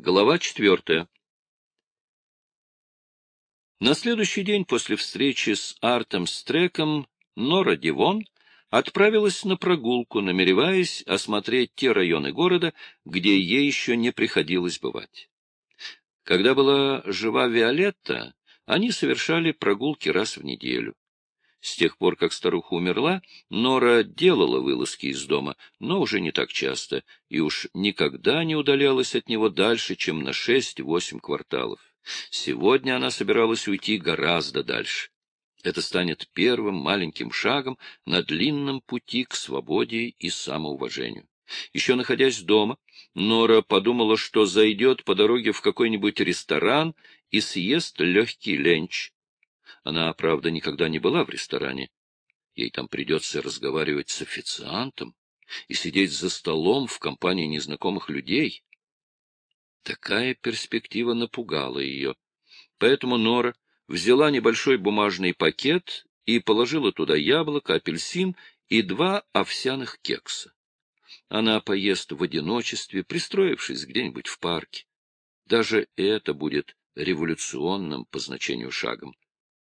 Глава четвертая. На следующий день после встречи с Артом Стреком Нора Дивон отправилась на прогулку, намереваясь осмотреть те районы города, где ей еще не приходилось бывать. Когда была жива Виолетта, они совершали прогулки раз в неделю. С тех пор, как старуха умерла, Нора делала вылазки из дома, но уже не так часто, и уж никогда не удалялась от него дальше, чем на шесть-восемь кварталов. Сегодня она собиралась уйти гораздо дальше. Это станет первым маленьким шагом на длинном пути к свободе и самоуважению. Еще находясь дома, Нора подумала, что зайдет по дороге в какой-нибудь ресторан и съест легкий ленч. Она, правда, никогда не была в ресторане. Ей там придется разговаривать с официантом и сидеть за столом в компании незнакомых людей. Такая перспектива напугала ее. Поэтому Нора взяла небольшой бумажный пакет и положила туда яблоко, апельсин и два овсяных кекса. Она поест в одиночестве, пристроившись где-нибудь в парке. Даже это будет революционным по значению шагом,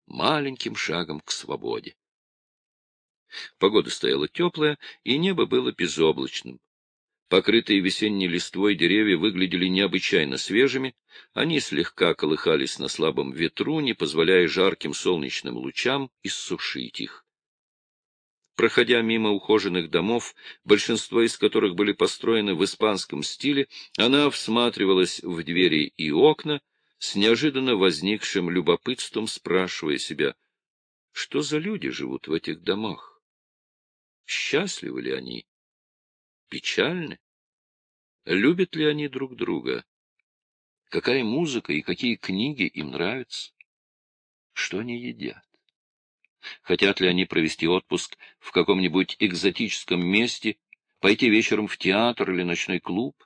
маленьким шагом к свободе. Погода стояла теплая, и небо было безоблачным. Покрытые весенней листвой деревья выглядели необычайно свежими, они слегка колыхались на слабом ветру, не позволяя жарким солнечным лучам иссушить их. Проходя мимо ухоженных домов, большинство из которых были построены в испанском стиле, она всматривалась в двери и окна, с неожиданно возникшим любопытством спрашивая себя, что за люди живут в этих домах? Счастливы ли они? печальны? Любят ли они друг друга? Какая музыка и какие книги им нравятся? Что они едят? Хотят ли они провести отпуск в каком-нибудь экзотическом месте, пойти вечером в театр или ночной клуб?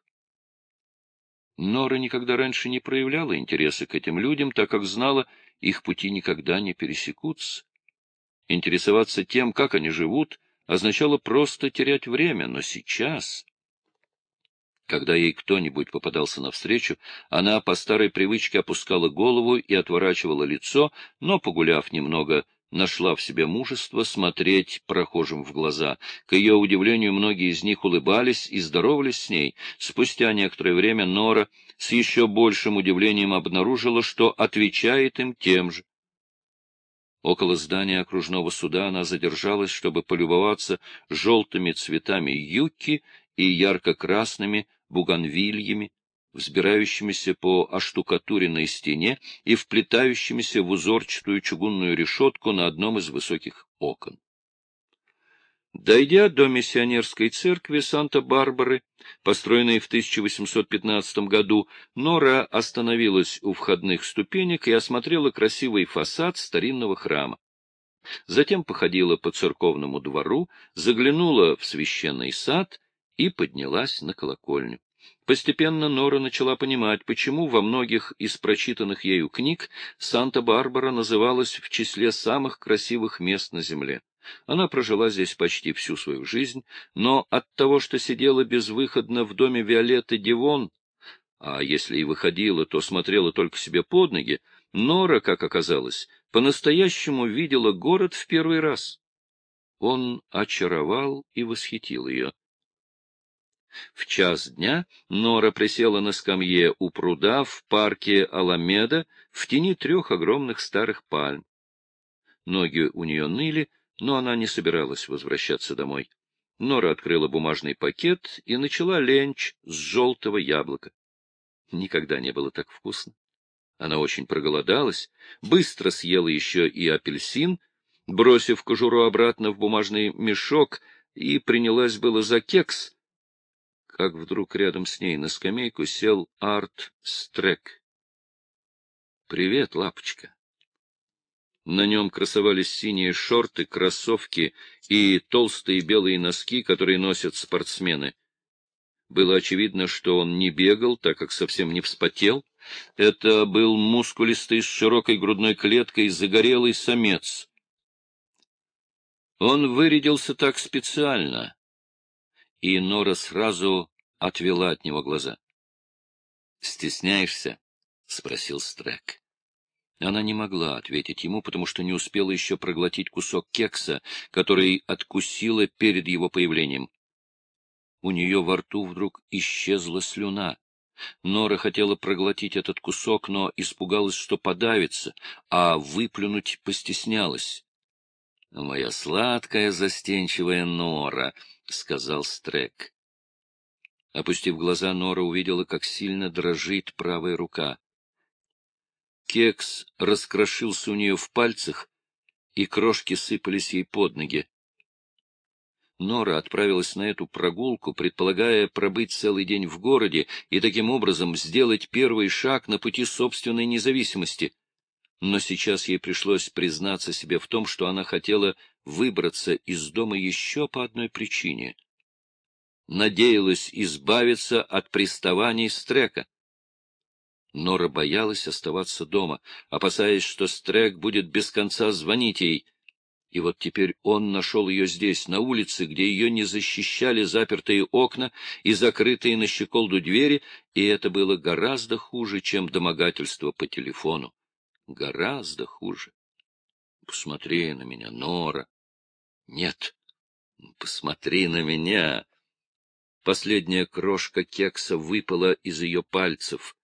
Нора никогда раньше не проявляла интереса к этим людям, так как знала, их пути никогда не пересекутся. Интересоваться тем, как они живут, означало просто терять время, но сейчас... Когда ей кто-нибудь попадался навстречу, она по старой привычке опускала голову и отворачивала лицо, но, погуляв немного, нашла в себе мужество смотреть прохожим в глаза. К ее удивлению, многие из них улыбались и здоровались с ней. Спустя некоторое время Нора с еще большим удивлением обнаружила, что отвечает им тем же. Около здания окружного суда она задержалась, чтобы полюбоваться желтыми цветами юки и ярко-красными буганвильями, взбирающимися по оштукатуренной стене и вплетающимися в узорчатую чугунную решетку на одном из высоких окон. Дойдя до миссионерской церкви Санта-Барбары, построенной в 1815 году, Нора остановилась у входных ступенек и осмотрела красивый фасад старинного храма. Затем походила по церковному двору, заглянула в священный сад и поднялась на колокольню. Постепенно Нора начала понимать, почему во многих из прочитанных ею книг Санта-Барбара называлась в числе самых красивых мест на земле. Она прожила здесь почти всю свою жизнь, но от того, что сидела безвыходно в доме Виолетты Дивон, а если и выходила, то смотрела только себе под ноги, Нора, как оказалось, по-настоящему видела город в первый раз. Он очаровал и восхитил ее. В час дня Нора присела на скамье у пруда в парке Аламеда в тени трех огромных старых пальм. Ноги у нее ныли, но она не собиралась возвращаться домой. Нора открыла бумажный пакет и начала ленч с желтого яблока. Никогда не было так вкусно. Она очень проголодалась, быстро съела еще и апельсин, бросив кожуру обратно в бумажный мешок, и принялась было за кекс, как вдруг рядом с ней на скамейку сел Арт Стрек. — Привет, лапочка. На нем красовались синие шорты, кроссовки и толстые белые носки, которые носят спортсмены. Было очевидно, что он не бегал, так как совсем не вспотел. Это был мускулистый с широкой грудной клеткой загорелый самец. Он вырядился так специально, и Нора сразу отвела от него глаза. Стесняешься? — спросил Стрек. Она не могла ответить ему, потому что не успела еще проглотить кусок кекса, который откусила перед его появлением. У нее во рту вдруг исчезла слюна. Нора хотела проглотить этот кусок, но испугалась, что подавится, а выплюнуть постеснялась. — Моя сладкая застенчивая Нора, — сказал Стрек. Опустив глаза, Нора увидела, как сильно дрожит правая рука. Кекс раскрошился у нее в пальцах, и крошки сыпались ей под ноги. Нора отправилась на эту прогулку, предполагая пробыть целый день в городе и таким образом сделать первый шаг на пути собственной независимости. Но сейчас ей пришлось признаться себе в том, что она хотела выбраться из дома еще по одной причине. Надеялась избавиться от приставаний Стрека. Нора боялась оставаться дома, опасаясь, что Стрек будет без конца звонить ей. И вот теперь он нашел ее здесь, на улице, где ее не защищали запертые окна и закрытые на щеколду двери, и это было гораздо хуже, чем домогательство по телефону. Гораздо хуже. Посмотри на меня, Нора. Нет, посмотри на меня. Последняя крошка кекса выпала из ее пальцев.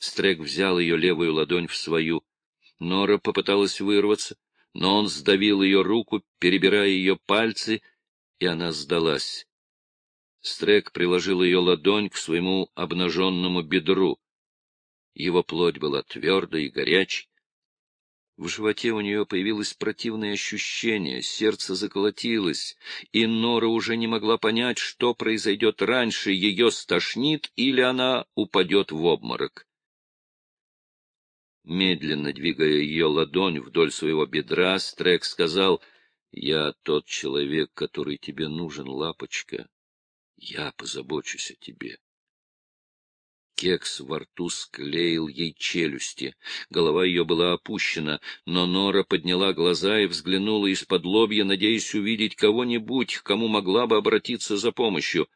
Стрек взял ее левую ладонь в свою. Нора попыталась вырваться, но он сдавил ее руку, перебирая ее пальцы, и она сдалась. Стрек приложил ее ладонь к своему обнаженному бедру. Его плоть была твердой и горячей. В животе у нее появилось противное ощущение, сердце заколотилось, и Нора уже не могла понять, что произойдет раньше, ее стошнит или она упадет в обморок медленно двигая ее ладонь вдоль своего бедра, Стрек сказал, «Я тот человек, который тебе нужен, лапочка. Я позабочусь о тебе». Кекс во рту склеил ей челюсти. Голова ее была опущена, но Нора подняла глаза и взглянула из-под лобья, надеясь увидеть кого-нибудь, к кому могла бы обратиться за помощью.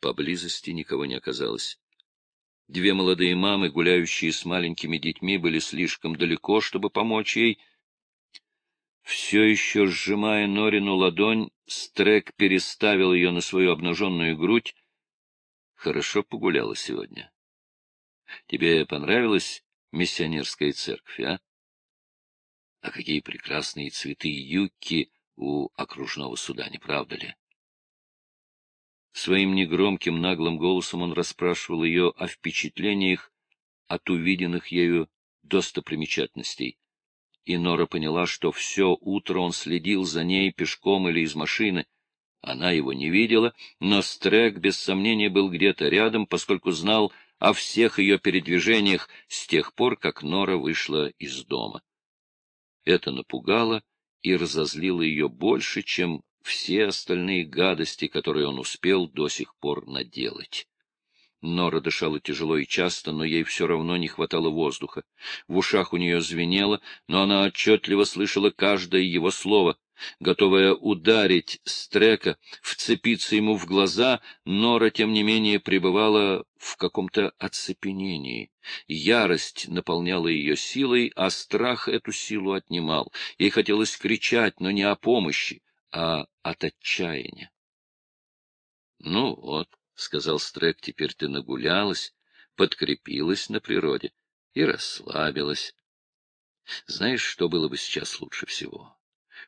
Поблизости никого не оказалось. Две молодые мамы, гуляющие с маленькими детьми, были слишком далеко, чтобы помочь ей. Все еще сжимая Норину ладонь, Стрек переставил ее на свою обнаженную грудь. Хорошо погуляла сегодня. Тебе понравилась миссионерская церковь, а? А какие прекрасные цветы юки у окружного суда, не правда ли? Своим негромким наглым голосом он расспрашивал ее о впечатлениях от увиденных ею достопримечательностей. И Нора поняла, что все утро он следил за ней пешком или из машины. Она его не видела, но Стрек без сомнения был где-то рядом, поскольку знал о всех ее передвижениях с тех пор, как Нора вышла из дома. Это напугало и разозлило ее больше, чем все остальные гадости, которые он успел до сих пор наделать. Нора дышала тяжело и часто, но ей все равно не хватало воздуха. В ушах у нее звенело, но она отчетливо слышала каждое его слово. Готовая ударить Стрека, вцепиться ему в глаза, Нора, тем не менее, пребывала в каком-то оцепенении. Ярость наполняла ее силой, а страх эту силу отнимал. Ей хотелось кричать, но не о помощи, а от отчаяния. — Ну вот, — сказал Стрек, — теперь ты нагулялась, подкрепилась на природе и расслабилась. Знаешь, что было бы сейчас лучше всего?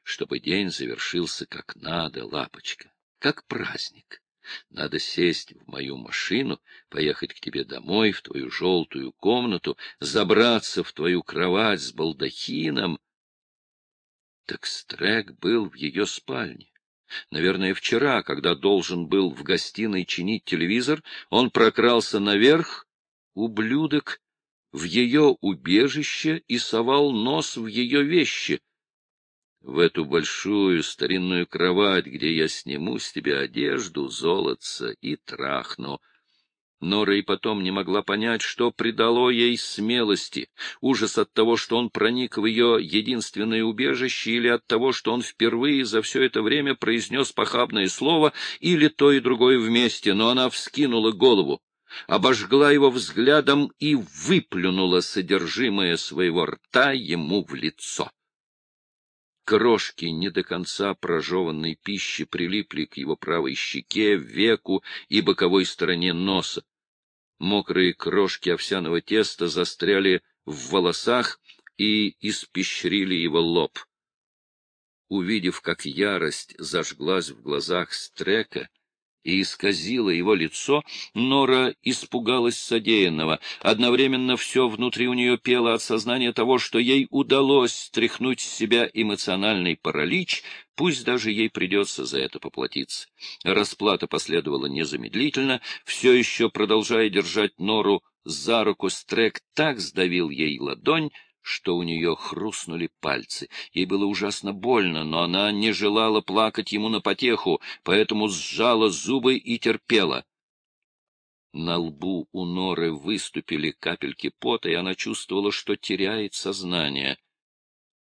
Чтобы день завершился как надо, лапочка, как праздник. Надо сесть в мою машину, поехать к тебе домой, в твою желтую комнату, забраться в твою кровать с балдахином, так Стрек был в ее спальне. Наверное, вчера, когда должен был в гостиной чинить телевизор, он прокрался наверх, ублюдок, в ее убежище и совал нос в ее вещи. В эту большую старинную кровать, где я сниму с тебя одежду, золотца и трахну, Нора и потом не могла понять, что придало ей смелости, ужас от того, что он проник в ее единственное убежище, или от того, что он впервые за все это время произнес похабное слово, или то и другое вместе, но она вскинула голову. обожгла его взглядом и выплюнула содержимое своего рта ему в лицо. Крошки не до конца прожеванной пищи прилипли к его правой щеке, веку и боковой стороне носа. Мокрые крошки овсяного теста застряли в волосах и испещрили его лоб. Увидев, как ярость зажглась в глазах Стрека, и исказило его лицо, Нора испугалась содеянного. Одновременно все внутри у нее пело от сознания того, что ей удалось стряхнуть с себя эмоциональный паралич, пусть даже ей придется за это поплатиться. Расплата последовала незамедлительно, все еще продолжая держать Нору за руку, Стрек так сдавил ей ладонь, что у нее хрустнули пальцы. Ей было ужасно больно, но она не желала плакать ему на потеху, поэтому сжала зубы и терпела. На лбу у Норы выступили капельки пота, и она чувствовала, что теряет сознание.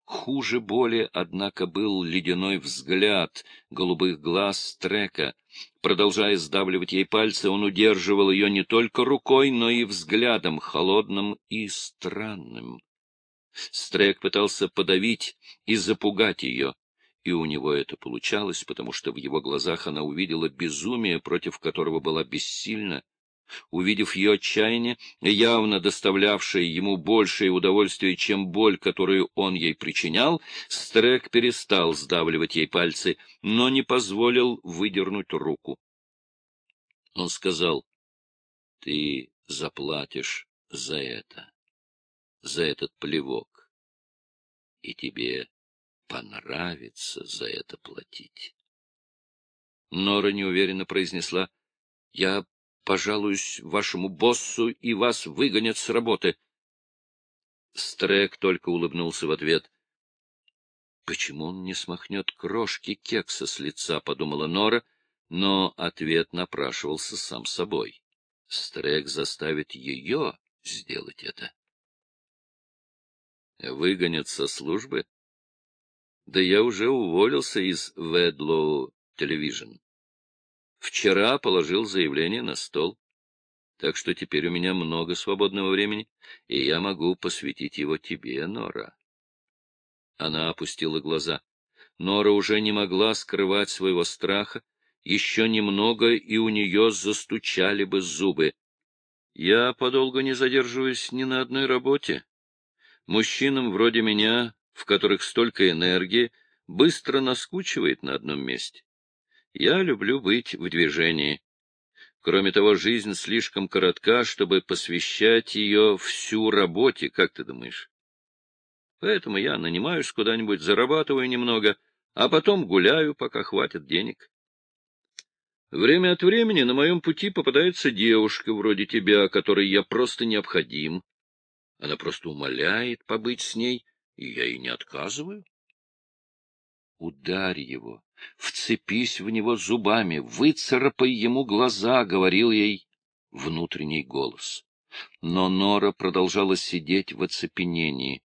Хуже боли, однако, был ледяной взгляд голубых глаз Трека. Продолжая сдавливать ей пальцы, он удерживал ее не только рукой, но и взглядом, холодным и странным. Стрек пытался подавить и запугать ее, и у него это получалось, потому что в его глазах она увидела безумие, против которого была бессильна. Увидев ее отчаяние, явно доставлявшее ему большее удовольствие, чем боль, которую он ей причинял, Стрек перестал сдавливать ей пальцы, но не позволил выдернуть руку. Он сказал, — Ты заплатишь за это за этот плевок. И тебе понравится за это платить. Нора неуверенно произнесла, — Я пожалуюсь вашему боссу, и вас выгонят с работы. Стрек только улыбнулся в ответ. — Почему он не смахнет крошки кекса с лица, — подумала Нора, но ответ напрашивался сам собой. Стрек заставит ее сделать это. Выгонят со службы? Да я уже уволился из Ведлоу Television. Вчера положил заявление на стол. Так что теперь у меня много свободного времени, и я могу посвятить его тебе, Нора. Она опустила глаза. Нора уже не могла скрывать своего страха. Еще немного, и у нее застучали бы зубы. Я подолгу не задерживаюсь ни на одной работе, Мужчинам вроде меня, в которых столько энергии, быстро наскучивает на одном месте. Я люблю быть в движении. Кроме того, жизнь слишком коротка, чтобы посвящать ее всю работе, как ты думаешь? Поэтому я нанимаюсь куда-нибудь, зарабатываю немного, а потом гуляю, пока хватит денег. Время от времени на моем пути попадается девушка вроде тебя, которой я просто необходим. Она просто умоляет побыть с ней, и я ей не отказываю. Ударь его, вцепись в него зубами, выцарапай ему глаза, — говорил ей внутренний голос. Но Нора продолжала сидеть в оцепенении.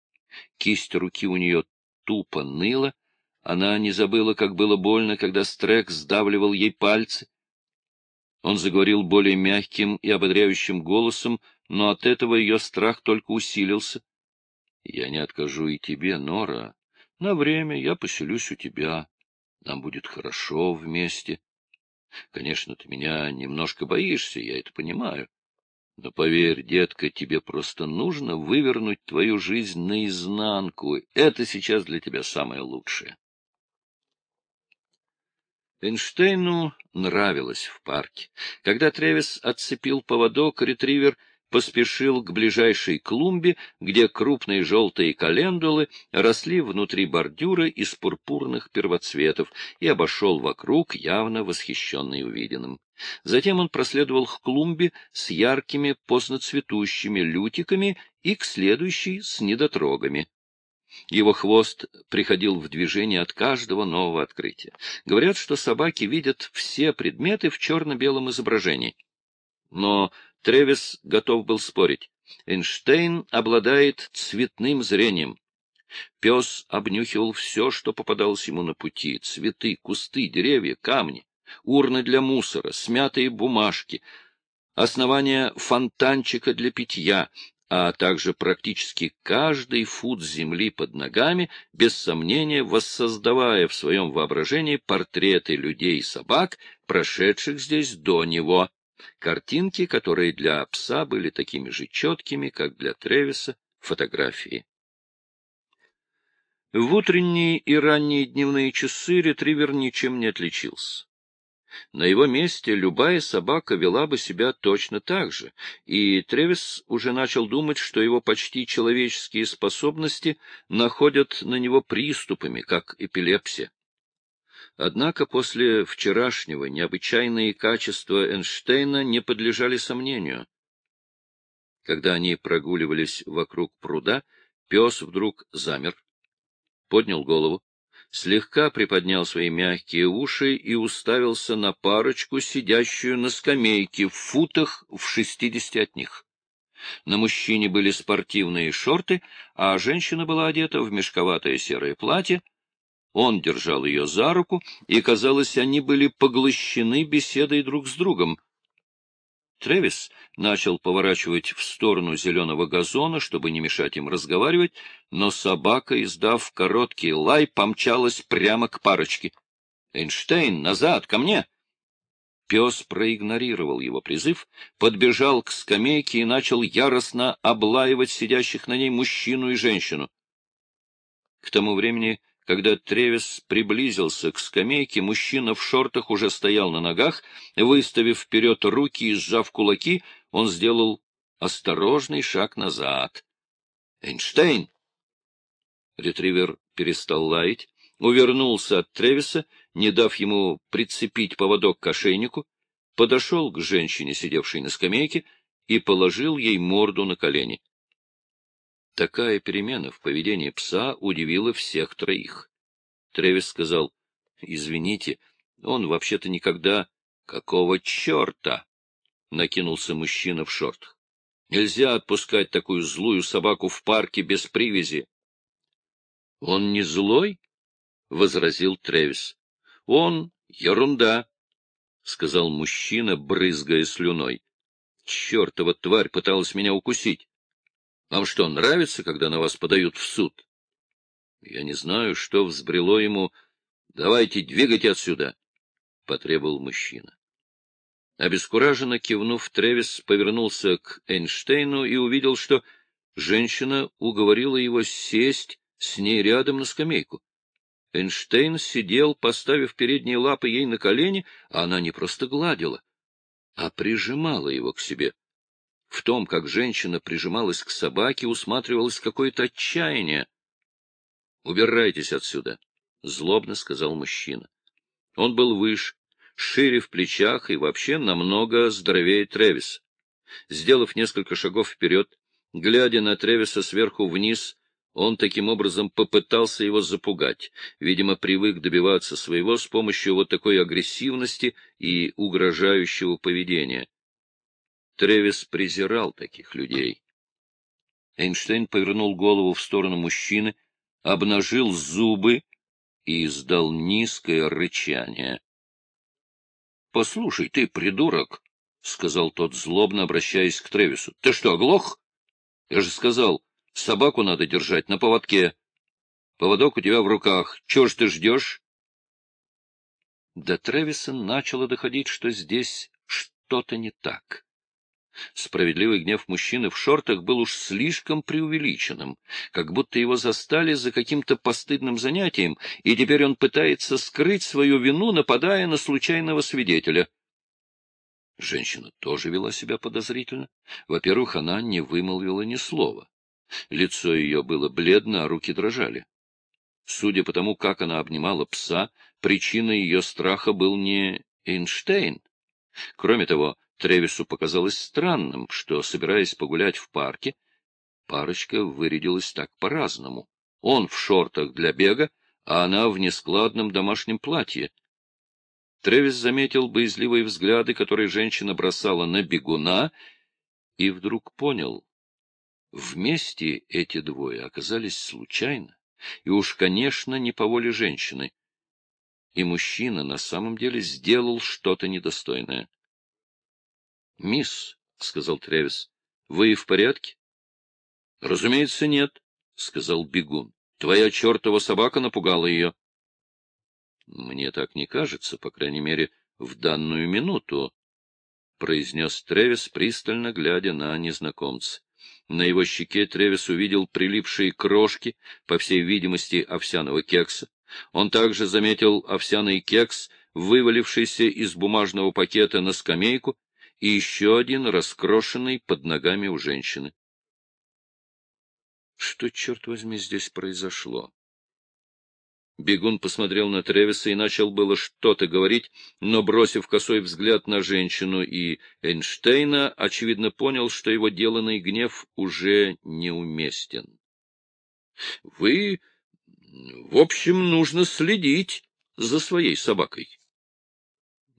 Кисть руки у нее тупо ныла, она не забыла, как было больно, когда Стрек сдавливал ей пальцы. Он заговорил более мягким и ободряющим голосом, но от этого ее страх только усилился. — Я не откажу и тебе, Нора. На время я поселюсь у тебя. Нам будет хорошо вместе. Конечно, ты меня немножко боишься, я это понимаю. Но поверь, детка, тебе просто нужно вывернуть твою жизнь наизнанку. Это сейчас для тебя самое лучшее. Эйнштейну нравилось в парке. Когда Тревис отцепил поводок, ретривер — поспешил к ближайшей клумбе, где крупные желтые календулы росли внутри бордюра из пурпурных первоцветов, и обошел вокруг, явно восхищенный увиденным. Затем он проследовал к клумбе с яркими поздноцветущими лютиками и к следующей с недотрогами. Его хвост приходил в движение от каждого нового открытия. Говорят, что собаки видят все предметы в черно-белом изображении. Но Тревис готов был спорить. Эйнштейн обладает цветным зрением. Пес обнюхивал все, что попадалось ему на пути — цветы, кусты, деревья, камни, урны для мусора, смятые бумажки. основание фонтанчика для питья, а также практически каждый фут земли под ногами, без сомнения воссоздавая в своем воображении портреты людей и собак, прошедших здесь до него. Картинки, которые для пса были такими же четкими, как для Тревиса фотографии. В утренние и ранние дневные часы ретривер ничем не отличился. На его месте любая собака вела бы себя точно так же, и Тревис уже начал думать, что его почти человеческие способности находят на него приступами, как эпилепсия. Однако после вчерашнего необычайные качества Эйнштейна не подлежали сомнению. Когда они прогуливались вокруг пруда, пес вдруг замер, поднял голову, слегка приподнял свои мягкие уши и уставился на парочку, сидящую на скамейке в футах в шестидесяти от них. На мужчине были спортивные шорты, а женщина была одета в мешковатое серое платье. Он держал ее за руку, и, казалось, они были поглощены беседой друг с другом — Тревис начал поворачивать в сторону зеленого газона, чтобы не мешать им разговаривать, но собака, издав короткий лай, помчалась прямо к парочке. — Эйнштейн, назад, ко мне! Пес проигнорировал его призыв, подбежал к скамейке и начал яростно облаивать сидящих на ней мужчину и женщину. К тому времени когда Тревис приблизился к скамейке, мужчина в шортах уже стоял на ногах, выставив вперед руки и сжав кулаки, он сделал осторожный шаг назад. «Эйнштейн!» Ретривер перестал лаять, увернулся от Тревиса, не дав ему прицепить поводок к ошейнику, подошел к женщине, сидевшей на скамейке, и положил ей морду на колени. Такая перемена в поведении пса удивила всех троих. Тревис сказал, — Извините, он вообще-то никогда... — Какого черта? — накинулся мужчина в шортах. — Нельзя отпускать такую злую собаку в парке без привязи. — Он не злой? — возразил Тревис. — Он ерунда, — сказал мужчина, брызгая слюной. — Чертова тварь пыталась меня укусить. Вам что, нравится, когда на вас подают в суд? Я не знаю, что взбрело ему. Давайте, двигайте отсюда, — потребовал мужчина. Обескураженно кивнув, Тревис повернулся к Эйнштейну и увидел, что женщина уговорила его сесть с ней рядом на скамейку. Эйнштейн сидел, поставив передние лапы ей на колени, а она не просто гладила, а прижимала его к себе. В том, как женщина прижималась к собаке, усматривалось какое-то отчаяние. — Убирайтесь отсюда, — злобно сказал мужчина. Он был выше, шире в плечах и вообще намного здоровее Тревис. Сделав несколько шагов вперед, глядя на Тревиса сверху вниз, он таким образом попытался его запугать. Видимо, привык добиваться своего с помощью вот такой агрессивности и угрожающего поведения. Тревис презирал таких людей. Эйнштейн повернул голову в сторону мужчины, обнажил зубы и издал низкое рычание. — Послушай, ты придурок, — сказал тот злобно, обращаясь к Тревису. — Ты что, оглох? Я же сказал, собаку надо держать на поводке. Поводок у тебя в руках. Чего ж ты ждешь? До Тревиса начало доходить, что здесь что-то не так. Справедливый гнев мужчины в шортах был уж слишком преувеличенным, как будто его застали за каким-то постыдным занятием, и теперь он пытается скрыть свою вину, нападая на случайного свидетеля. Женщина тоже вела себя подозрительно. Во-первых, она не вымолвила ни слова. Лицо ее было бледно, а руки дрожали. Судя по тому, как она обнимала пса, причиной ее страха был не Эйнштейн. Кроме того, Тревису показалось странным, что, собираясь погулять в парке, парочка вырядилась так по-разному. Он в шортах для бега, а она в нескладном домашнем платье. Тревис заметил боязливые взгляды, которые женщина бросала на бегуна, и вдруг понял. Вместе эти двое оказались случайно, и уж, конечно, не по воле женщины. И мужчина на самом деле сделал что-то недостойное. Мисс, — сказал Тревис, — вы в порядке? — Разумеется, нет, — сказал бегун. — Твоя чертова собака напугала ее. — Мне так не кажется, по крайней мере, в данную минуту, — произнес Тревис, пристально глядя на незнакомца. На его щеке Тревис увидел прилипшие крошки, по всей видимости, овсяного кекса. Он также заметил овсяный кекс, вывалившийся из бумажного пакета на скамейку, и еще один раскрошенный под ногами у женщины. Что, черт возьми, здесь произошло? Бегун посмотрел на Тревиса и начал было что-то говорить, но, бросив косой взгляд на женщину и Эйнштейна, очевидно понял, что его деланный гнев уже неуместен. — Вы, в общем, нужно следить за своей собакой.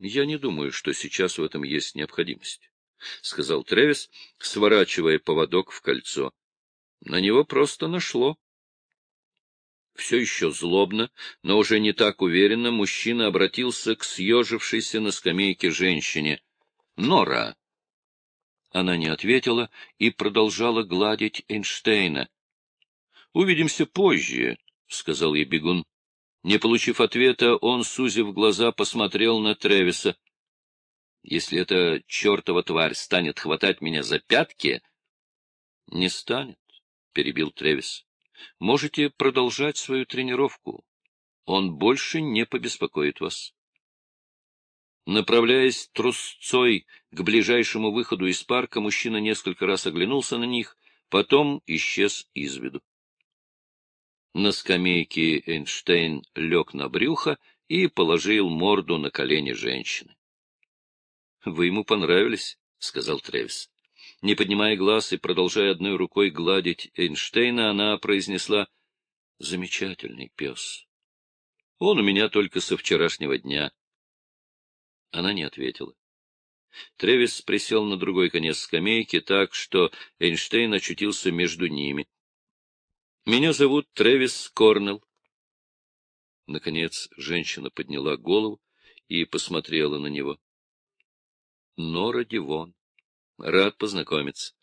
Я не думаю, что сейчас в этом есть необходимость, — сказал Тревис, сворачивая поводок в кольцо. На него просто нашло. Все еще злобно, но уже не так уверенно, мужчина обратился к съежившейся на скамейке женщине. — Нора! Она не ответила и продолжала гладить Эйнштейна. — Увидимся позже, — сказал ей бегун. Не получив ответа, он, сузив глаза, посмотрел на Тревиса. — Если эта чертова тварь станет хватать меня за пятки... — Не станет, — перебил Тревис. — Можете продолжать свою тренировку. Он больше не побеспокоит вас. Направляясь трусцой к ближайшему выходу из парка, мужчина несколько раз оглянулся на них, потом исчез из виду. На скамейке Эйнштейн лег на брюхо и положил морду на колени женщины. — Вы ему понравились, — сказал Тревис. Не поднимая глаз и продолжая одной рукой гладить Эйнштейна, она произнесла «Замечательный пес. Он у меня только со вчерашнего дня». Она не ответила. Тревис присел на другой конец скамейки так, что Эйнштейн очутился между ними. Меня зовут Трэвис Корнелл. Наконец женщина подняла голову и посмотрела на него. Нора Дивон. Рад познакомиться.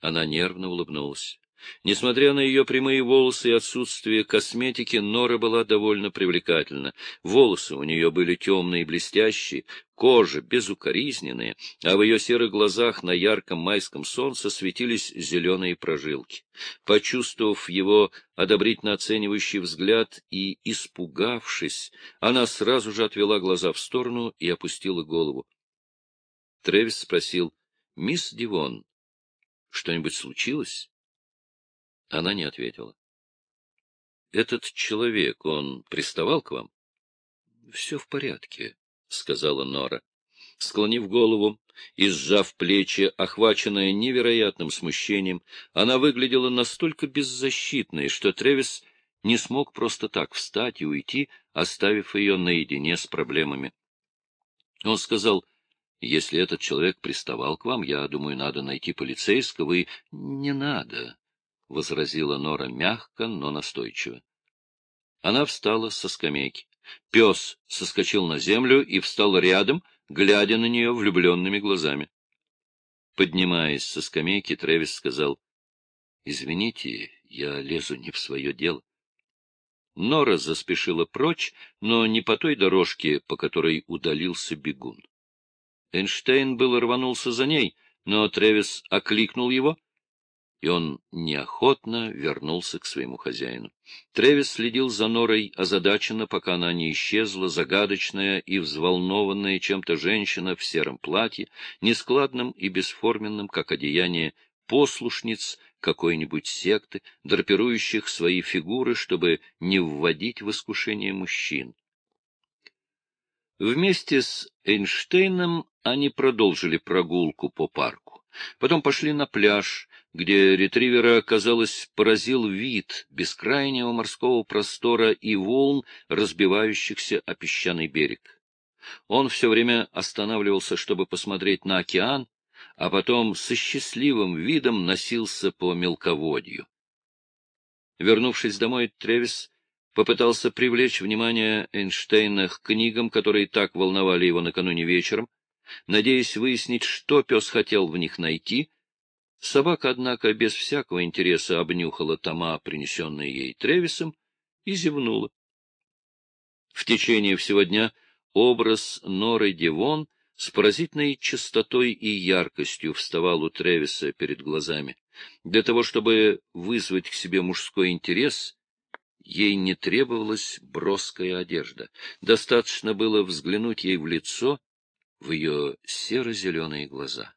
Она нервно улыбнулась. Несмотря на ее прямые волосы и отсутствие косметики, Нора была довольно привлекательна. Волосы у нее были темные и блестящие, кожа безукоризненная, а в ее серых глазах на ярком майском солнце светились зеленые прожилки. Почувствовав его одобрительно оценивающий взгляд и испугавшись, она сразу же отвела глаза в сторону и опустила голову. Тревис спросил, — Мисс Дивон, что-нибудь случилось? Она не ответила. — Этот человек, он приставал к вам? — Все в порядке, — сказала Нора. Склонив голову и сжав плечи, охваченная невероятным смущением, она выглядела настолько беззащитной, что Тревис не смог просто так встать и уйти, оставив ее наедине с проблемами. Он сказал, если этот человек приставал к вам, я думаю, надо найти полицейского и... Не надо, — возразила Нора мягко, но настойчиво. Она встала со скамейки. Пес соскочил на землю и встал рядом, глядя на нее влюбленными глазами. Поднимаясь со скамейки, Тревис сказал, — Извините, я лезу не в свое дело. Нора заспешила прочь, но не по той дорожке, по которой удалился бегун. Эйнштейн был рванулся за ней, но Тревис окликнул его — и он неохотно вернулся к своему хозяину. Тревис следил за Норой озадаченно, пока она не исчезла, загадочная и взволнованная чем-то женщина в сером платье, нескладным и бесформенным, как одеяние послушниц какой-нибудь секты, драпирующих свои фигуры, чтобы не вводить в искушение мужчин. Вместе с Эйнштейном они продолжили прогулку по парку. Потом пошли на пляж, где ретривера, казалось, поразил вид бескрайнего морского простора и волн, разбивающихся о песчаный берег. Он все время останавливался, чтобы посмотреть на океан, а потом со счастливым видом носился по мелководью. Вернувшись домой, Тревис попытался привлечь внимание Эйнштейна к книгам, которые так волновали его накануне вечером. надеясь выяснить, что пес хотел в них найти. Собака, однако, без всякого интереса обнюхала тома, принесенные ей Тревисом, и зевнула. В течение всего дня образ Норы Девон с поразительной чистотой и яркостью вставал у Тревиса перед глазами. Для того, чтобы вызвать к себе мужской интерес, ей не требовалась броская одежда. Достаточно было взглянуть ей в лицо, в ее серо-зеленые глаза.